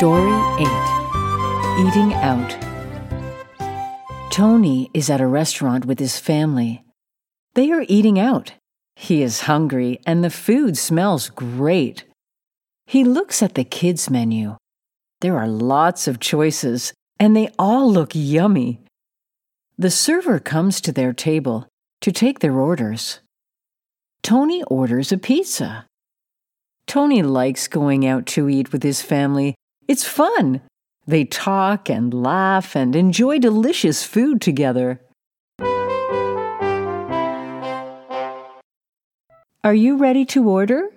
Story 8 Eating Out. Tony is at a restaurant with his family. They are eating out. He is hungry and the food smells great. He looks at the kids' menu. There are lots of choices and they all look yummy. The server comes to their table to take their orders. Tony orders a pizza. Tony likes going out to eat with his family. It's fun. They talk and laugh and enjoy delicious food together. Are you ready to order?